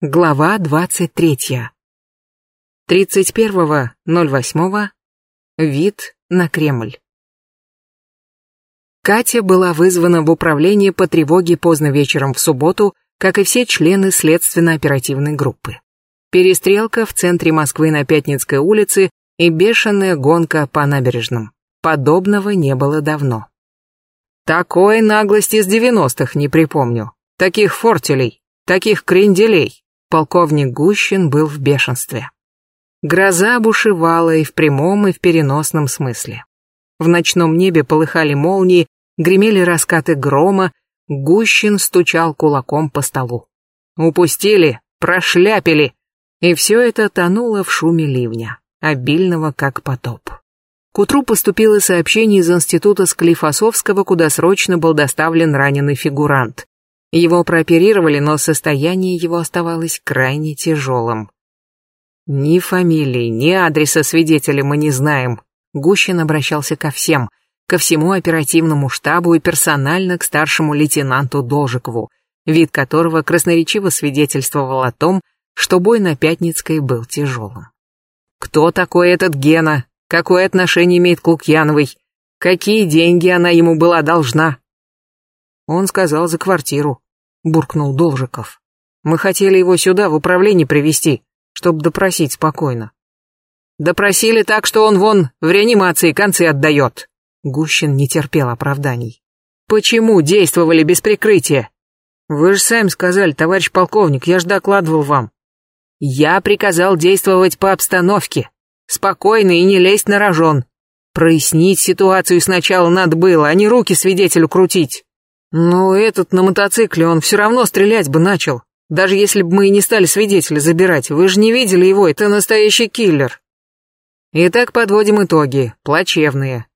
Глава 23. 31.08. Вид на Кремль. Катя была вызвана в управление по тревоге поздно вечером в субботу, как и все члены следственно-оперативной группы. Перестрелка в центре Москвы на Пятницкой улице и бешеная гонка по набережным. Подобного не было давно. Такой наглости из девяностых не припомню. Таких фортелей, таких кренделей. Полковник Гущин был в бешенстве. Гроза бушевала и в прямом, и в переносном смысле. В ночном небе полыхали молнии, гремели раскаты грома, Гущин стучал кулаком по столу. Упустили, прошляпили, и все это тонуло в шуме ливня, обильного как потоп. К утру поступило сообщение из института Склифосовского, куда срочно был доставлен раненый фигурант. Его прооперировали, но состояние его оставалось крайне тяжелым. Ни фамилии, ни адреса свидетеля мы не знаем. Гущин обращался ко всем, ко всему оперативному штабу и персонально к старшему лейтенанту Должикову, вид которого красноречиво свидетельствовал о том, что бой на Пятницкой был тяжелым. Кто такой этот Гена? Какое отношение имеет к Лукьяновой? Какие деньги она ему была должна? Он сказал за квартиру, буркнул Должиков. Мы хотели его сюда, в управление привести, чтобы допросить спокойно. Допросили так, что он вон в реанимации концы отдает. Гущин не терпел оправданий. Почему действовали без прикрытия? Вы же сами сказали, товарищ полковник, я ж докладывал вам. Я приказал действовать по обстановке. Спокойно и не лезть на рожон. Прояснить ситуацию сначала надо было, а не руки свидетелю крутить. Ну, этот на мотоцикле, он все равно стрелять бы начал. Даже если бы мы и не стали свидетеля забирать, вы же не видели его, это настоящий киллер. Итак, подводим итоги, плачевные.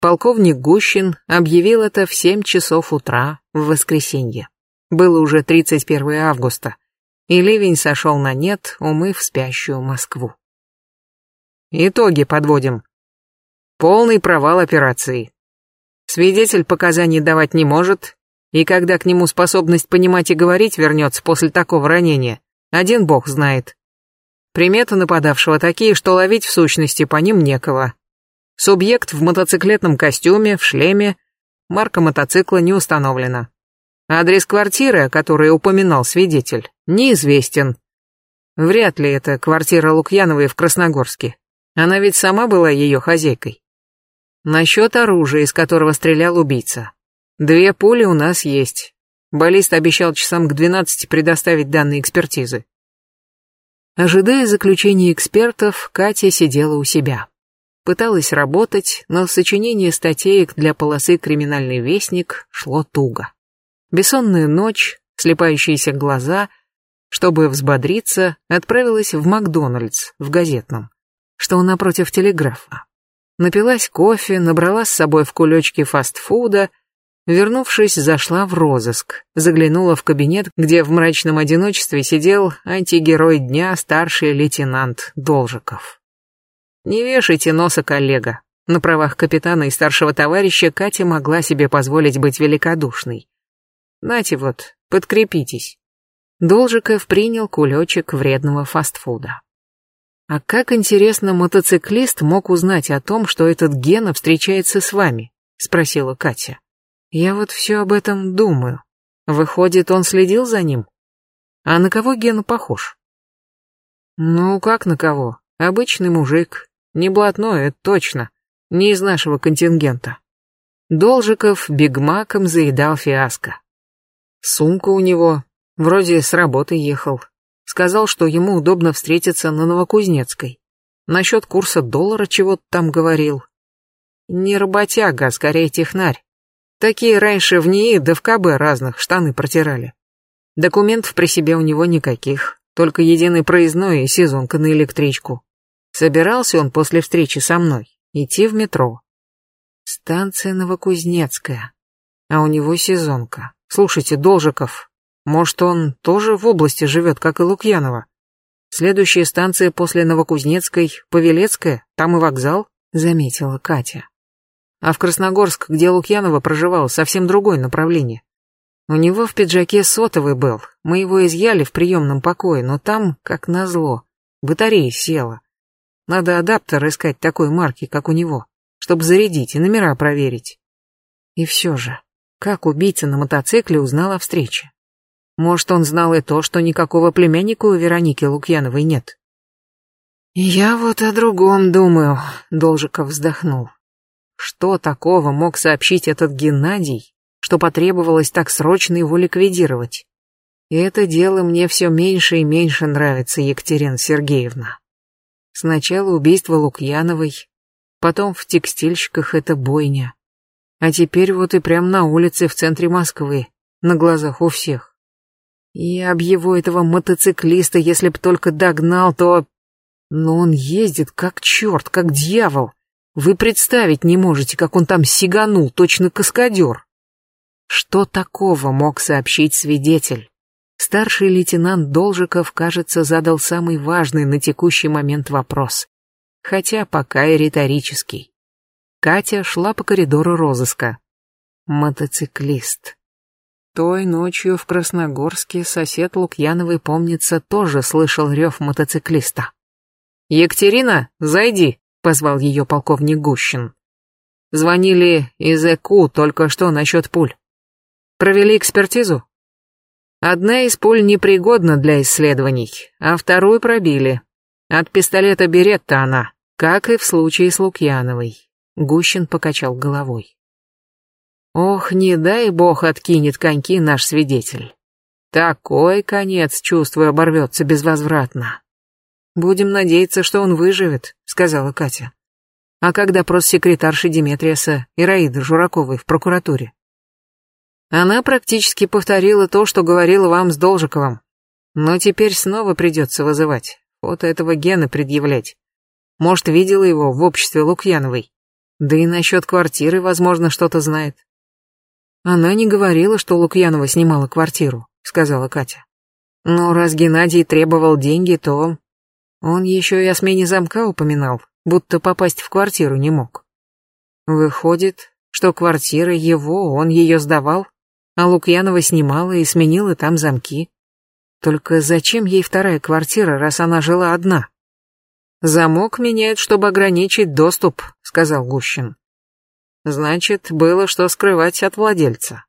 Полковник Гущин объявил это в 7 часов утра в воскресенье. Было уже 31 августа, и ливень сошел на нет, умыв спящую Москву. Итоги подводим. Полный провал операции. Свидетель показаний давать не может, и когда к нему способность понимать и говорить вернется после такого ранения, один бог знает. Приметы нападавшего такие, что ловить в сущности по ним некого. Субъект в мотоциклетном костюме, в шлеме, марка мотоцикла не установлена. Адрес квартиры, о которой упоминал свидетель, неизвестен. Вряд ли это квартира Лукьяновой в Красногорске. Она ведь сама была ее хозяйкой. Насчет оружия, из которого стрелял убийца. Две пули у нас есть. Баллист обещал часам к двенадцати предоставить данные экспертизы. Ожидая заключения экспертов, Катя сидела у себя. Пыталась работать, но сочинение статеек для полосы «Криминальный вестник» шло туго. Бессонная ночь, слепающиеся глаза, чтобы взбодриться, отправилась в Макдональдс, в газетном, что напротив телеграфа. Напилась кофе, набрала с собой в кулечке фастфуда, вернувшись, зашла в розыск, заглянула в кабинет, где в мрачном одиночестве сидел антигерой дня старший лейтенант Должиков. Не вешайте носа, коллега. На правах капитана и старшего товарища Катя могла себе позволить быть великодушной. Нате вот, подкрепитесь. Должиков принял кулечек вредного фастфуда. А как интересно мотоциклист мог узнать о том, что этот Гена встречается с вами? Спросила Катя. Я вот все об этом думаю. Выходит, он следил за ним? А на кого Гена похож? Ну, как на кого? Обычный мужик. Не блатной, это точно. Не из нашего контингента. Должиков бигмаком заедал фиаско. Сумка у него, вроде с работы ехал, Сказал, что ему удобно встретиться на Новокузнецкой. Насчет курса доллара чего-то там говорил. Не работяга, а скорее технарь. Такие раньше в НИИ да в КБ разных штаны протирали. Документов при себе у него никаких, только единый проездной и сезонка на электричку. Собирался он после встречи со мной идти в метро. Станция Новокузнецкая, а у него сезонка. Слушайте, Должиков, может, он тоже в области живет, как и Лукьянова? Следующая станция после Новокузнецкой — Павелецкая, там и вокзал, заметила Катя. А в Красногорск, где Лукьянова проживала, совсем другое направление. У него в пиджаке сотовый был, мы его изъяли в приемном покое, но там, как назло, батарея села. Надо адаптер искать такой марки, как у него, чтобы зарядить и номера проверить. И все же, как убийца на мотоцикле узнал о встрече? Может, он знал и то, что никакого племянника у Вероники Лукьяновой нет? «Я вот о другом думаю», — Должиков вздохнул. «Что такого мог сообщить этот Геннадий, что потребовалось так срочно его ликвидировать? И это дело мне все меньше и меньше нравится, Екатерина Сергеевна. Сначала убийство Лукьяновой, потом в текстильщиках это бойня. А теперь вот и прямо на улице в центре Москвы, на глазах у всех. И об его этого мотоциклиста, если б только догнал, то... Но он ездит как черт, как дьявол. Вы представить не можете, как он там сиганул, точно каскадер. Что такого мог сообщить свидетель? Старший лейтенант Должиков, кажется, задал самый важный на текущий момент вопрос. Хотя пока и риторический. Катя шла по коридору розыска. Мотоциклист. Той ночью в Красногорске сосед Лукьяновой, помнится, тоже слышал рев мотоциклиста. «Екатерина, зайди», — позвал ее полковник Гущин. Звонили из ЭКУ только что насчет пуль. Провели экспертизу? Одна из пуль непригодна для исследований, а вторую пробили. От пистолета Беретта она, как и в случае с Лукьяновой. Гущин покачал головой. Ох, не дай бог откинет коньки наш свидетель. Такой конец, чувствую, оборвется безвозвратно. «Будем надеяться, что он выживет», — сказала Катя. «А как допрос секретарши Диметриаса Ираиды Жураковой в прокуратуре?» Она практически повторила то, что говорила вам с Должиковым. Но теперь снова придется вызывать, фото этого Гена предъявлять. Может, видела его в обществе Лукьяновой. Да и насчет квартиры, возможно, что-то знает. Она не говорила, что Лукьянова снимала квартиру, сказала Катя. Но раз Геннадий требовал деньги, то он еще и о смене замка упоминал, будто попасть в квартиру не мог. Выходит, что квартира его, он ее сдавал, а Лукьянова снимала и сменила там замки. Только зачем ей вторая квартира, раз она жила одна? Замок меняют, чтобы ограничить доступ, сказал Гущин. Значит, было что скрывать от владельца.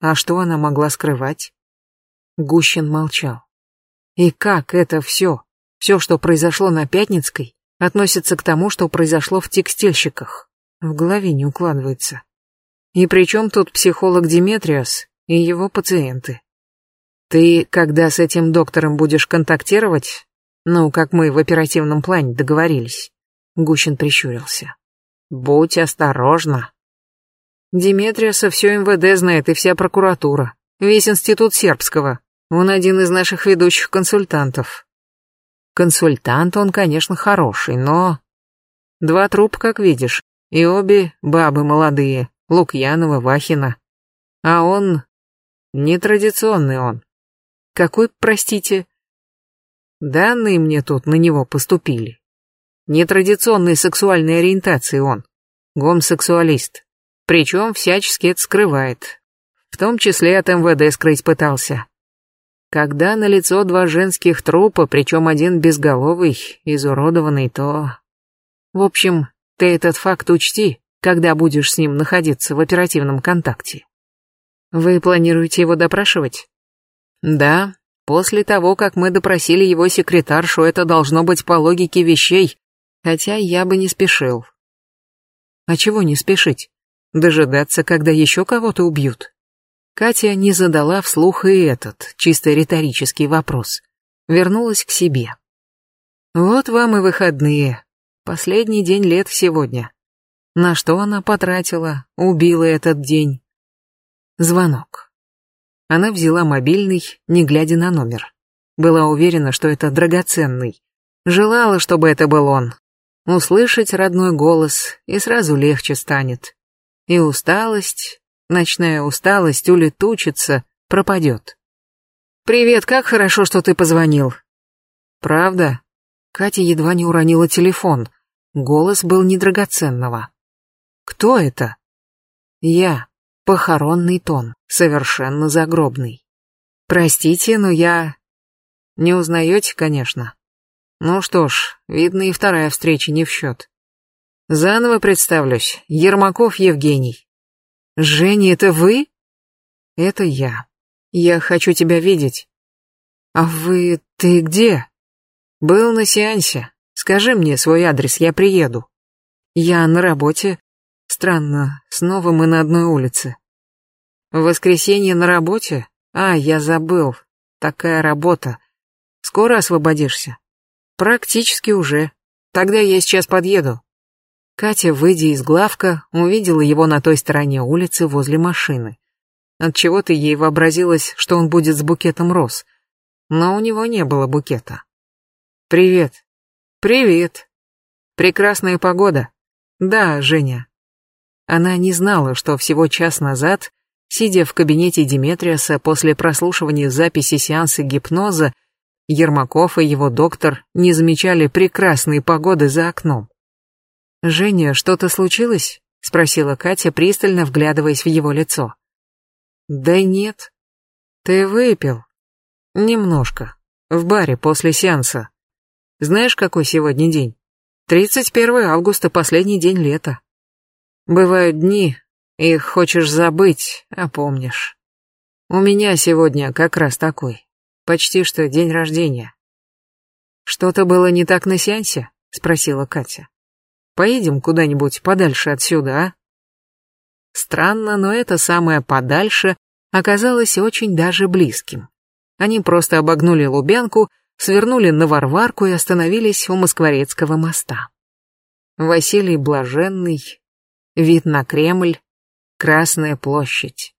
А что она могла скрывать? Гущин молчал. И как это все? Все, что произошло на Пятницкой, относится к тому, что произошло в текстильщиках. В голове не укладывается. И при чем тут психолог Диметриас и его пациенты? Ты, когда с этим доктором будешь контактировать, ну, как мы в оперативном плане договорились, Гущин прищурился. Будь осторожна. Диметриаса все МВД знает и вся прокуратура, весь институт сербского. Он один из наших ведущих консультантов. Консультант он, конечно, хороший, но... Два трупа, как видишь, и обе бабы молодые, Лукьянова, Вахина. А он... Нетрадиционный он. Какой, простите? Данные мне тут на него поступили. Нетрадиционной сексуальной ориентации он. Гомосексуалист. Причем всячески это скрывает. В том числе от МВД скрыть пытался. Когда на лицо два женских трупа, причем один безголовый, изуродованный, то... В общем, ты этот факт учти, когда будешь с ним находиться в оперативном контакте. Вы планируете его допрашивать? Да, после того, как мы допросили его секретаршу, это должно быть по логике вещей, хотя я бы не спешил. А чего не спешить? Дожидаться, когда еще кого-то убьют? Катя не задала вслух и этот, чисто риторический вопрос. Вернулась к себе. Вот вам и выходные. Последний день лет сегодня. На что она потратила, убила этот день? Звонок. Она взяла мобильный, не глядя на номер. Была уверена, что это драгоценный. Желала, чтобы это был он. Услышать родной голос, и сразу легче станет. И усталость, Ночная усталость улетучится, пропадет. «Привет, как хорошо, что ты позвонил». «Правда?» Катя едва не уронила телефон. Голос был недрагоценного. «Кто это?» «Я. Похоронный тон, совершенно загробный. Простите, но я... Не узнаете, конечно. Ну что ж, видно и вторая встреча не в счет. Заново представлюсь. Ермаков Евгений. Женя, это вы? Это я. Я хочу тебя видеть. А вы... ты где? Был на сеансе. Скажи мне свой адрес, я приеду. Я на работе. Странно, снова мы на одной улице. В воскресенье на работе? А, я забыл. Такая работа. Скоро освободишься? Практически уже. Тогда я сейчас подъеду. Катя, выйдя из главка, увидела его на той стороне улицы возле машины. От чего то ей вообразилось, что он будет с букетом роз. Но у него не было букета. «Привет». «Привет. Прекрасная погода». «Да, Женя». Она не знала, что всего час назад, сидя в кабинете Диметриаса после прослушивания записи сеанса гипноза, Ермаков и его доктор не замечали прекрасной погоды за окном. «Женя, что-то случилось?» — спросила Катя, пристально вглядываясь в его лицо. «Да нет. Ты выпил?» «Немножко. В баре после сеанса. Знаешь, какой сегодня день? 31 августа, последний день лета. Бывают дни, их хочешь забыть, а помнишь. У меня сегодня как раз такой. Почти что день рождения. Что-то было не так на сеансе? Спросила Катя. Поедем куда-нибудь подальше отсюда, а? Странно, но это самое подальше оказалось очень даже близким. Они просто обогнули Лубянку, свернули на Варварку и остановились у Москворецкого моста. Василий Блаженный, вид на Кремль, Красная площадь.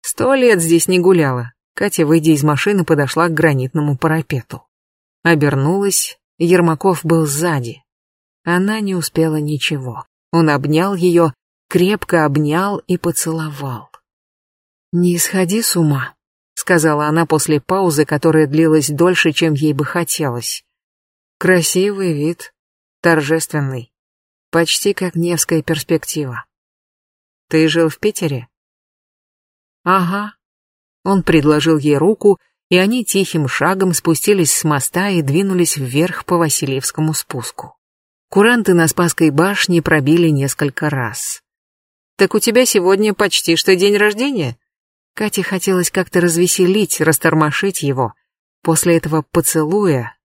Сто лет здесь не гуляла. Катя, выйдя из машины, подошла к гранитному парапету. Обернулась, Ермаков был сзади. Она не успела ничего. Он обнял ее, крепко обнял и поцеловал. «Не сходи с ума», — сказала она после паузы, которая длилась дольше, чем ей бы хотелось. «Красивый вид, торжественный, почти как Невская перспектива. Ты жил в Питере?» «Ага», он предложил ей руку, и они тихим шагом спустились с моста и двинулись вверх по Васильевскому спуску. Куранты на Спасской башне пробили несколько раз. «Так у тебя сегодня почти что день рождения?» Кате хотелось как-то развеселить, растормошить его. После этого поцелуя,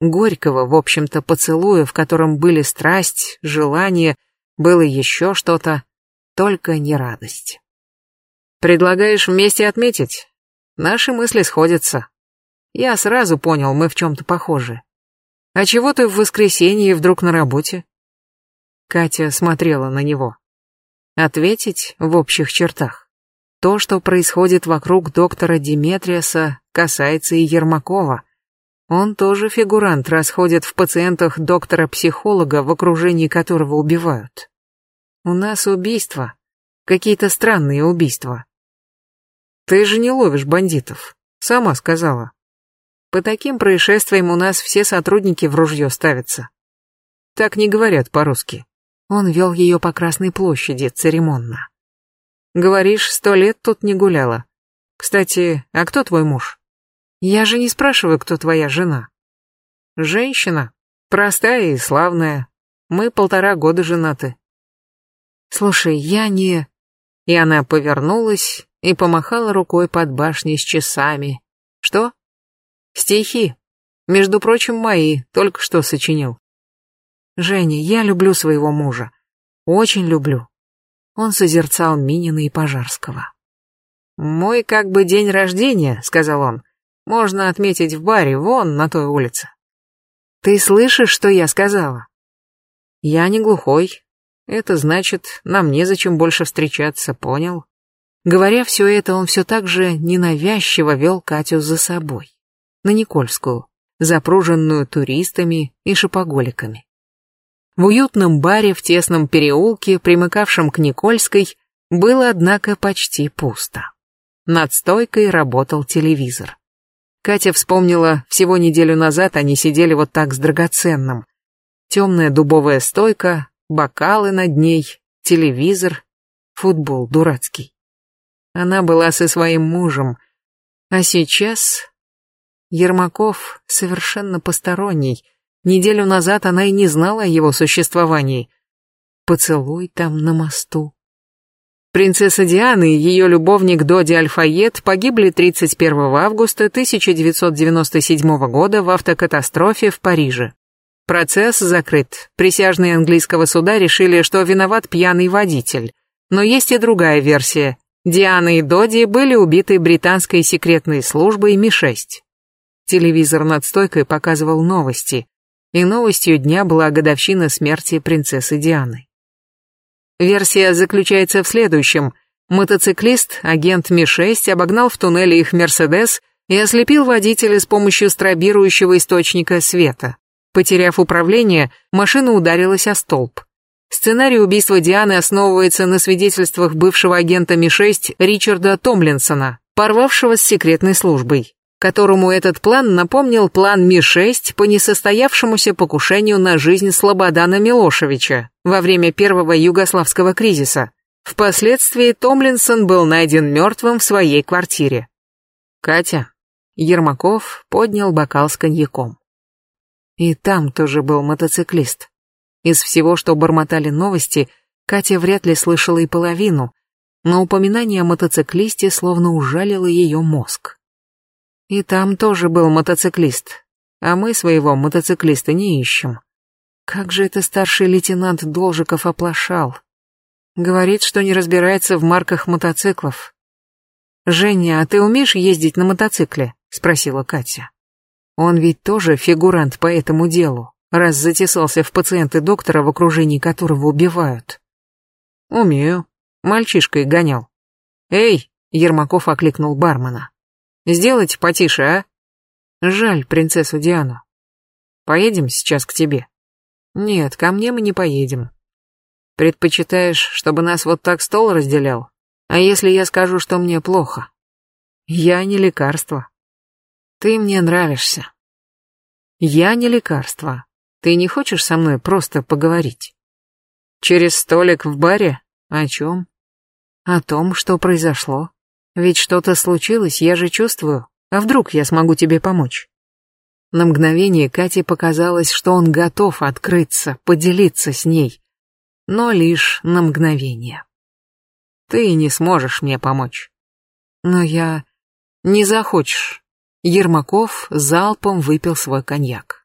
горького, в общем-то, поцелуя, в котором были страсть, желание, было еще что-то, только не радость. Предлагаешь вместе отметить? Наши мысли сходятся. Я сразу понял, мы в чем-то похожи. А чего ты в воскресенье вдруг на работе? Катя смотрела на него. Ответить в общих чертах. То, что происходит вокруг доктора Диметриаса, касается и Ермакова. Он тоже фигурант, расходит в пациентах доктора-психолога, в окружении которого убивают. У нас убийства. Какие-то странные убийства. Ты же не ловишь бандитов. Сама сказала. По таким происшествиям у нас все сотрудники в ружье ставятся. Так не говорят по-русски. Он вел ее по Красной площади церемонно. Говоришь, сто лет тут не гуляла. Кстати, а кто твой муж? Я же не спрашиваю, кто твоя жена. Женщина. Простая и славная. Мы полтора года женаты. Слушай, я не... И она повернулась и помахала рукой под башней с часами. Что? Стихи. Между прочим, мои, только что сочинил. Женя, я люблю своего мужа. Очень люблю. Он созерцал Минина и Пожарского. «Мой как бы день рождения», — сказал он, — «можно отметить в баре, вон, на той улице». «Ты слышишь, что я сказала?» «Я не глухой. Это значит, нам незачем больше встречаться, понял?» Говоря все это, он все так же ненавязчиво вел Катю за собой, на Никольскую, запруженную туристами и шопоголиками. В уютном баре в тесном переулке, примыкавшем к Никольской, было, однако, почти пусто. Над стойкой работал телевизор. Катя вспомнила, всего неделю назад они сидели вот так с драгоценным. Темная дубовая стойка, бокалы над ней, телевизор Футбол дурацкий. Она была со своим мужем, а сейчас... Ермаков совершенно посторонний. Неделю назад она и не знала о его существовании. Поцелуй там на мосту. Принцесса Диана и ее любовник Доди Альфайет погибли 31 августа 1997 года в автокатастрофе в Париже. Процесс закрыт. Присяжные английского суда решили, что виноват пьяный водитель. Но есть и другая версия. Диана и Доди были убиты британской секретной службой Ми-6. Телевизор над стойкой показывал новости, и новостью дня была годовщина смерти принцессы Дианы. Версия заключается в следующем. Мотоциклист, агент Ми-6, обогнал в туннеле их Мерседес и ослепил водителя с помощью стробирующего источника света. Потеряв управление, машина ударилась о столб. Сценарий убийства Дианы основывается на свидетельствах бывшего агента Ми-6 Ричарда Томлинсона, порвавшего с секретной службой, которому этот план напомнил план Ми-6 по несостоявшемуся покушению на жизнь Слободана Милошевича во время первого югославского кризиса. Впоследствии Томлинсон был найден мертвым в своей квартире. Катя. Ермаков поднял бокал с коньяком. И там тоже был мотоциклист. Из всего, что бормотали новости, Катя вряд ли слышала и половину, но упоминание о мотоциклисте словно ужалило ее мозг. И там тоже был мотоциклист, а мы своего мотоциклиста не ищем. Как же это старший лейтенант Должиков оплошал. Говорит, что не разбирается в марках мотоциклов. «Женя, а ты умеешь ездить на мотоцикле?» — спросила Катя. Он ведь тоже фигурант по этому делу, раз затесался в пациенты доктора, в окружении которого убивают. «Умею. Мальчишкой гонял». «Эй!» — Ермаков окликнул бармена. «Сделайте потише, а?» «Жаль принцессу Диану. Поедем сейчас к тебе?» Нет, ко мне мы не поедем. Предпочитаешь, чтобы нас вот так стол разделял? А если я скажу, что мне плохо? Я не лекарство. Ты мне нравишься. Я не лекарство. Ты не хочешь со мной просто поговорить? Через столик в баре? О чем? О том, что произошло. Ведь что-то случилось, я же чувствую. А вдруг я смогу тебе помочь? На мгновение Кате показалось, что он готов открыться, поделиться с ней. Но лишь на мгновение. Ты не сможешь мне помочь. Но я... Не захочешь. Ермаков залпом выпил свой коньяк.